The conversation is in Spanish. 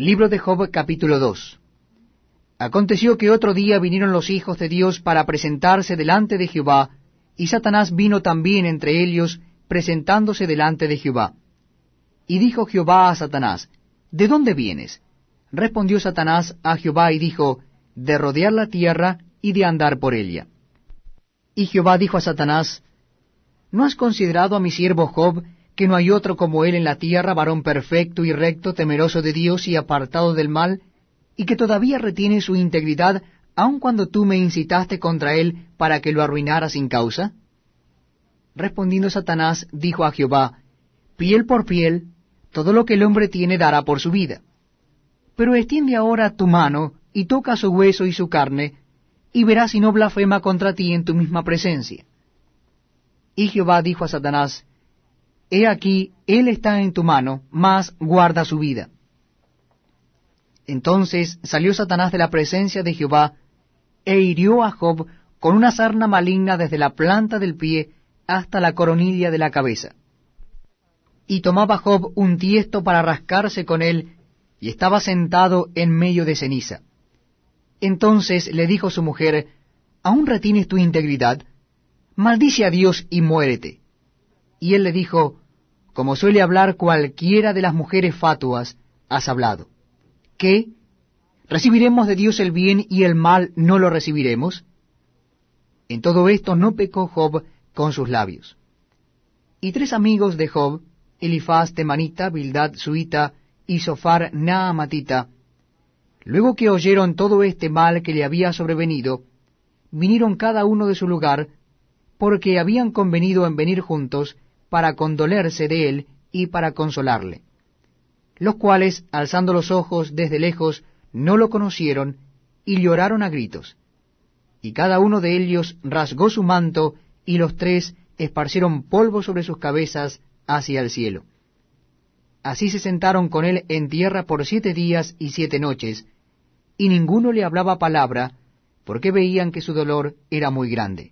Libro de Job capítulo 2 Aconteció que otro día vinieron los hijos de Dios para presentarse delante de Jehová, y Satanás vino también entre ellos, presentándose delante de Jehová. Y dijo Jehová a Satanás, ¿De dónde vienes? Respondió Satanás a Jehová y dijo, De rodear la tierra y de andar por ella. Y Jehová dijo a Satanás, ¿No has considerado a mi siervo Job, que no hay otro como él en la tierra, varón perfecto y recto, temeroso de Dios y apartado del mal, y que todavía retiene su integridad, aun cuando tú me incitaste contra él para que lo arruinara sin causa? Respondiendo Satanás, dijo a Jehová, Piel por piel, todo lo que el hombre tiene dará por su vida. Pero extiende ahora tu mano, y toca su hueso y su carne, y verás si no blasfema contra ti en tu misma presencia. Y Jehová dijo a Satanás, He aquí, él está en tu mano, mas guarda su vida. Entonces salió Satanás de la presencia de Jehová, e hirió a Job con una sarna maligna desde la planta del pie hasta la coronilla de la cabeza. Y tomaba Job un tiesto para rascarse con él, y estaba sentado en medio de ceniza. Entonces le dijo su mujer, ¿Aún retienes tu integridad? Maldice a Dios y muérete. Y él le dijo, Como suele hablar cualquiera de las mujeres fatuas, has hablado. ¿Qué? ¿Recibiremos de Dios el bien y el mal no lo recibiremos? En todo esto no pecó Job con sus labios. Y tres amigos de Job, Elifaz temanita, Bildad suita y Sofar naamatita, luego que oyeron todo este mal que le había sobrevenido, vinieron cada uno de su lugar, porque habían convenido en venir juntos para condolerse de él y para consolarle. Los cuales, alzando los ojos desde lejos, no lo conocieron y lloraron a gritos. Y cada uno de ellos rasgó su manto, y los tres esparcieron polvo sobre sus cabezas hacia el cielo. Así se sentaron con él en tierra por siete días y siete noches, y ninguno le hablaba palabra, porque veían que su dolor era muy grande.